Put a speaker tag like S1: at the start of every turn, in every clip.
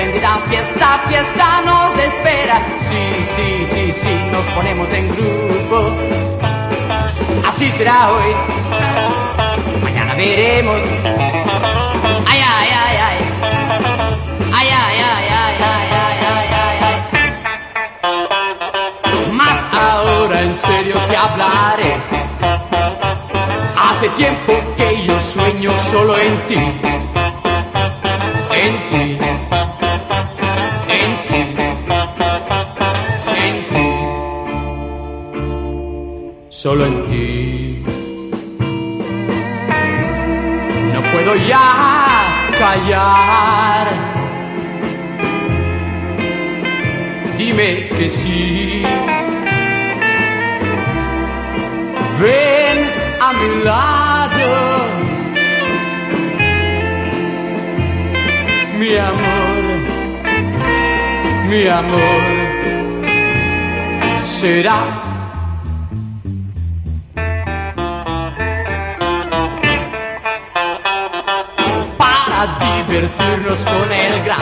S1: Espléndida fiesta, fiesta nos espera. Sí, sí, sí, sí, nos ponemos en grupo. Así será hoy. Mañana veremos. Ay, ay, ay, ay. Ay, ay, ay, ay, ay, ay, ay, ay. Más ahora en serio te hablaré. Hace tiempo que yo sueño solo en ti. En ti. Solo en ti. No puedo ya callar. Dime que sí. Ven a mi lado. Mi amor, mi amor, serás divertirnos con el gran.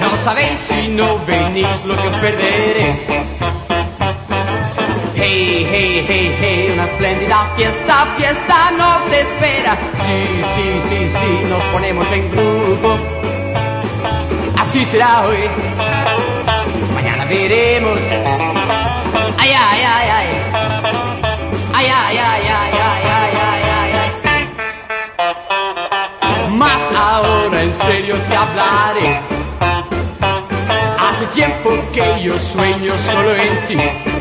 S1: No sabéis si no venís lo que os perderéis. Hey, hey, hey, hey, una espléndida fiesta, fiesta nos espera. Sí, sí, sí, sí, nos ponemos en grupo. Así será hoy. Mañana veremos. Ay, ay. Ay, ahora en serio te hablaré. Hace tiempo que yo sueño solo en ti.